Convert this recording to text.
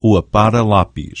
o apara-lápis